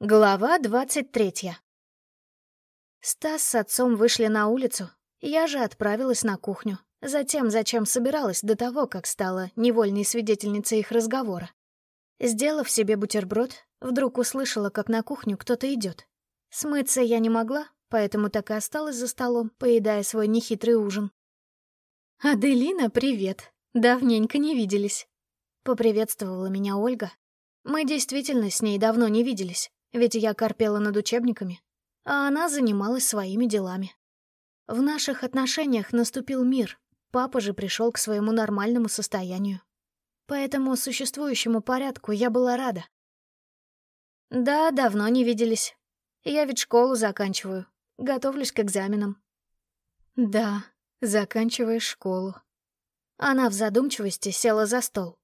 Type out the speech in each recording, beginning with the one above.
Глава двадцать третья. Стас с отцом вышли на улицу, я же отправилась на кухню, затем зачем собиралась до того, как стала невольной свидетельницей их разговора. Сделав себе бутерброд, вдруг услышала, как на кухню кто-то идет. Смыться я не могла, поэтому так и осталась за столом, поедая свой нехитрый ужин. «Аделина, привет! Давненько не виделись!» Поприветствовала меня Ольга. Мы действительно с ней давно не виделись ведь я корпела над учебниками, а она занималась своими делами. В наших отношениях наступил мир, папа же пришел к своему нормальному состоянию. Поэтому существующему порядку я была рада. Да, давно не виделись. Я ведь школу заканчиваю, готовлюсь к экзаменам. Да, заканчиваешь школу. Она в задумчивости села за стол.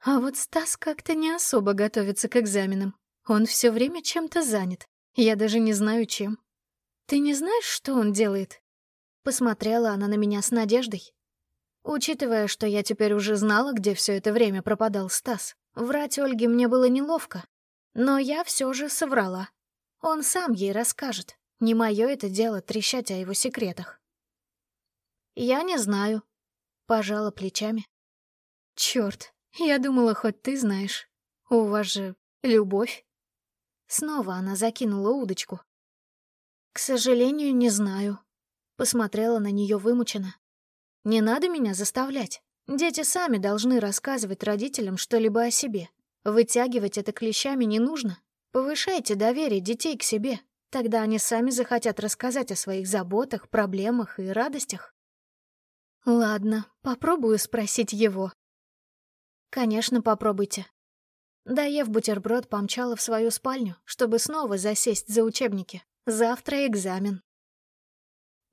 А вот Стас как-то не особо готовится к экзаменам. Он все время чем-то занят. Я даже не знаю, чем. Ты не знаешь, что он делает? Посмотрела она на меня с надеждой. Учитывая, что я теперь уже знала, где все это время пропадал Стас, врать Ольге мне было неловко. Но я все же соврала. Он сам ей расскажет. Не мое это дело трещать о его секретах. Я не знаю. Пожала плечами. Черт, я думала, хоть ты знаешь. У вас же любовь. Снова она закинула удочку. «К сожалению, не знаю». Посмотрела на нее вымученно. «Не надо меня заставлять. Дети сами должны рассказывать родителям что-либо о себе. Вытягивать это клещами не нужно. Повышайте доверие детей к себе. Тогда они сами захотят рассказать о своих заботах, проблемах и радостях». «Ладно, попробую спросить его». «Конечно, попробуйте. Доев бутерброд, помчала в свою спальню, чтобы снова засесть за учебники. Завтра экзамен.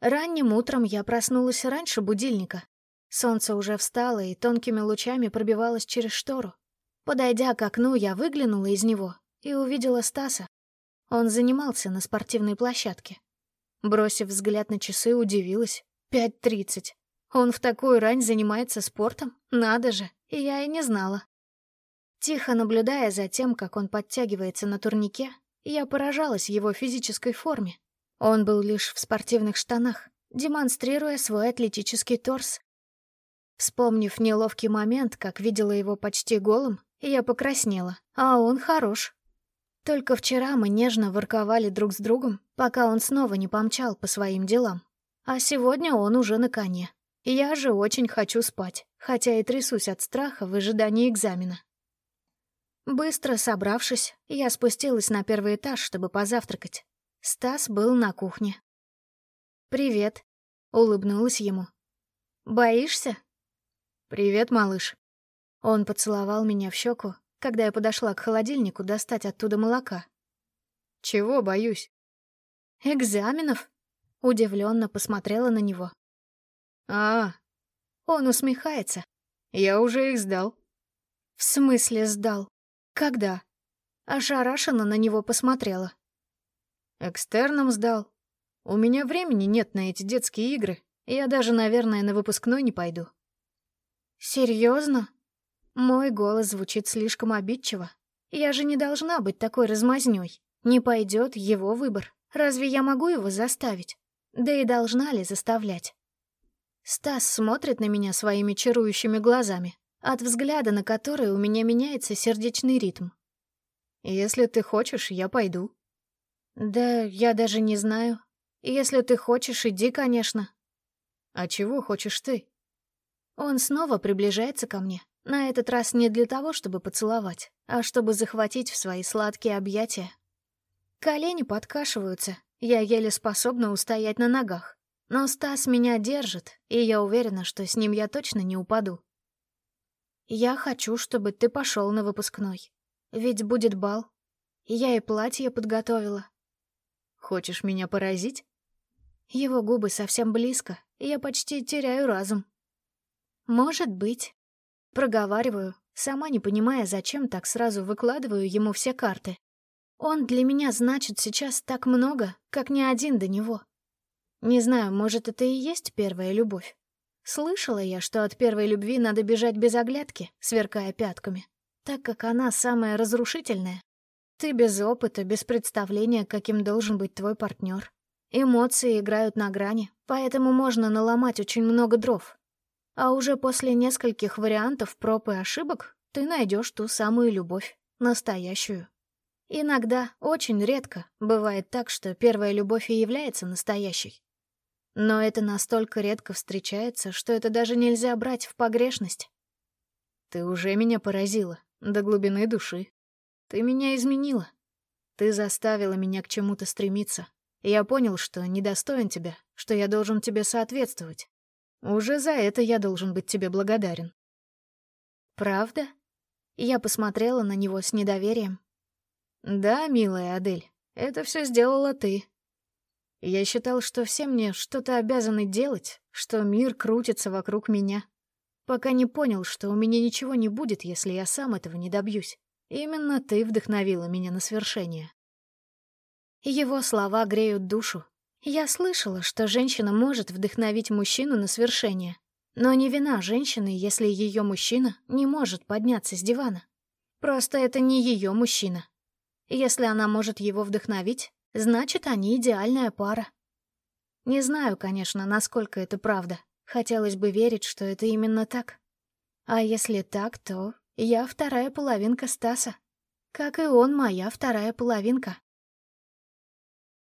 Ранним утром я проснулась раньше будильника. Солнце уже встало и тонкими лучами пробивалось через штору. Подойдя к окну, я выглянула из него и увидела Стаса. Он занимался на спортивной площадке. Бросив взгляд на часы, удивилась. Пять тридцать. Он в такую рань занимается спортом? Надо же, и я и не знала. Тихо наблюдая за тем, как он подтягивается на турнике, я поражалась его физической форме. Он был лишь в спортивных штанах, демонстрируя свой атлетический торс. Вспомнив неловкий момент, как видела его почти голым, я покраснела, а он хорош. Только вчера мы нежно ворковали друг с другом, пока он снова не помчал по своим делам. А сегодня он уже на коне. Я же очень хочу спать, хотя и трясусь от страха в ожидании экзамена. Быстро собравшись, я спустилась на первый этаж, чтобы позавтракать. Стас был на кухне. «Привет», — улыбнулась ему. «Боишься?» «Привет, малыш». Он поцеловал меня в щеку, когда я подошла к холодильнику достать оттуда молока. «Чего боюсь?» «Экзаменов?» — удивленно посмотрела на него. «А, он усмехается. Я уже их сдал». «В смысле сдал?» «Когда?» Ошарашенно на него посмотрела. «Экстерном сдал. У меня времени нет на эти детские игры. Я даже, наверное, на выпускной не пойду». «Серьезно?» Мой голос звучит слишком обидчиво. Я же не должна быть такой размазнёй. Не пойдет его выбор. Разве я могу его заставить? Да и должна ли заставлять? Стас смотрит на меня своими чарующими глазами от взгляда на который у меня меняется сердечный ритм. «Если ты хочешь, я пойду». «Да я даже не знаю. Если ты хочешь, иди, конечно». «А чего хочешь ты?» Он снова приближается ко мне, на этот раз не для того, чтобы поцеловать, а чтобы захватить в свои сладкие объятия. Колени подкашиваются, я еле способна устоять на ногах. Но Стас меня держит, и я уверена, что с ним я точно не упаду. Я хочу, чтобы ты пошел на выпускной. Ведь будет бал. Я и платье подготовила. Хочешь меня поразить? Его губы совсем близко, и я почти теряю разум. Может быть. Проговариваю, сама не понимая, зачем так сразу выкладываю ему все карты. Он для меня значит сейчас так много, как ни один до него. Не знаю, может, это и есть первая любовь. Слышала я, что от первой любви надо бежать без оглядки, сверкая пятками, так как она самая разрушительная. Ты без опыта, без представления, каким должен быть твой партнер. Эмоции играют на грани, поэтому можно наломать очень много дров. А уже после нескольких вариантов проб и ошибок ты найдешь ту самую любовь, настоящую. Иногда, очень редко, бывает так, что первая любовь и является настоящей. Но это настолько редко встречается, что это даже нельзя брать в погрешность. Ты уже меня поразила, до глубины души. Ты меня изменила. Ты заставила меня к чему-то стремиться. Я понял, что недостоин тебя, что я должен тебе соответствовать. Уже за это я должен быть тебе благодарен. Правда? Я посмотрела на него с недоверием. Да, милая Адель, это все сделала ты. Я считал, что все мне что-то обязаны делать, что мир крутится вокруг меня. Пока не понял, что у меня ничего не будет, если я сам этого не добьюсь. Именно ты вдохновила меня на свершение. Его слова греют душу. Я слышала, что женщина может вдохновить мужчину на свершение. Но не вина женщины, если ее мужчина не может подняться с дивана. Просто это не ее мужчина. Если она может его вдохновить, значит, они идеальная пара. Не знаю, конечно, насколько это правда. Хотелось бы верить, что это именно так. А если так, то я вторая половинка Стаса. Как и он моя вторая половинка.